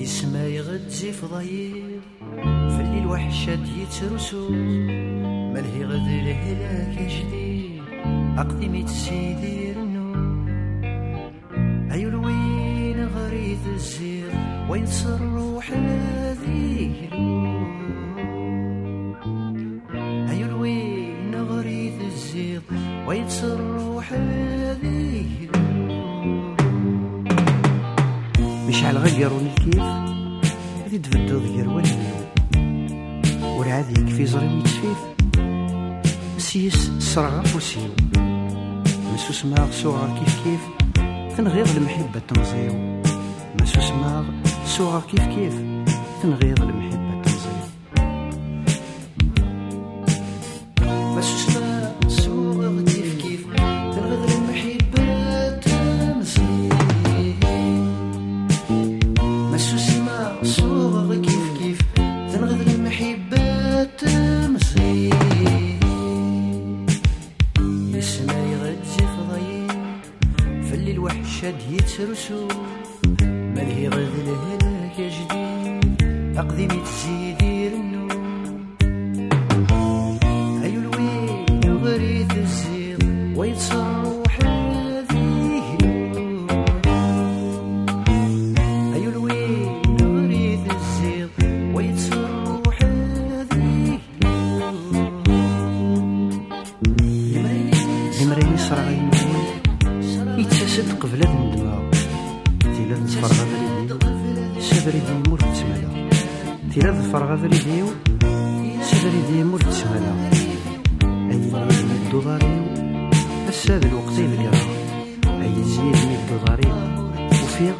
يسما يغدزي فضاير فاللي الوحشة يترسو. ملهي غد الهلاك جديد؟ أقدمي تسيدير النور أيو الوين غريث الزير وين صر الزير وين صر روح هذيك مشعل غيرون الكيف؟ غادي تبدو ضير والنيو ورعاد يكفي زري يتفيف سيس صرغ فوسيو مسوس ماغ صغار كيف كيف. تنغيض المحبة تنزيو. مسوس ماغ صغار كيف كيف. تنغيض المحبة يسمى يغدزي فضايل فاللي الوحشة يترسو مالهي غد الهلاك يا جديد. أقدمي تزيدير يتسد قبل هاد الدماغ تيلا تفرغ بريديو سبريدي مور تسمالا تيلا تفرغ بريديو سبريدي مور تسمالا زيد مدو ضاريو الساد الوقت يبلغ أي زيد مدو ضاريو وفيغ